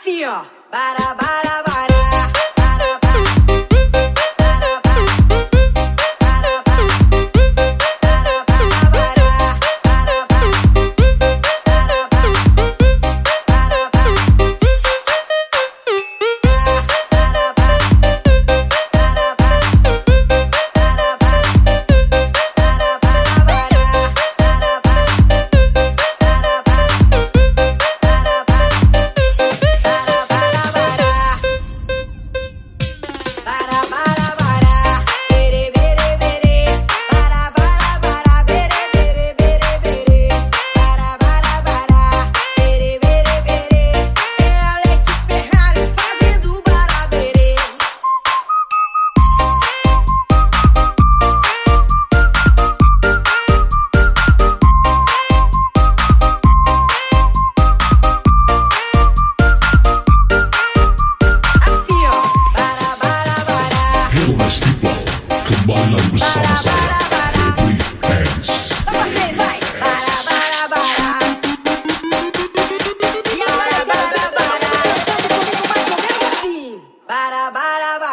assim, ó. Para, para, para. Ba da ba da ba.